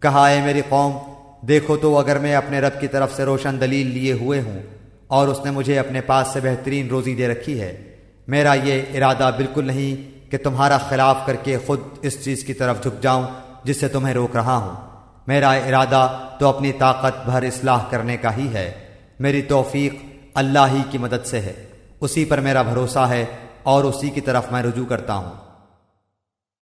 کہا ہے میری قوم، دیکھو تو اگر میں اپنے رب کی طرف سے روشن دلیل لیے ہوئے ہوں اور اس نے مجھے اپنے پاس سے بہترین روزی دے رکھی ہے، میرا یہ ارادہ بالکل نہیں کہ تمہارا خلاف کر کے خود اس چیز کی طرف جھک جاؤں جس سے تمہیں روک رہا ہوں۔ میرا ارادہ تو اپنی طاقت بھر اصلاح کرنے کا ہی ہے۔ میری توفیق اللہ ہی کی مدد سے ہے۔ اسی پر میرا بھروسہ ہے اور اسی کی طرف میں رجوع کرتا ہوں۔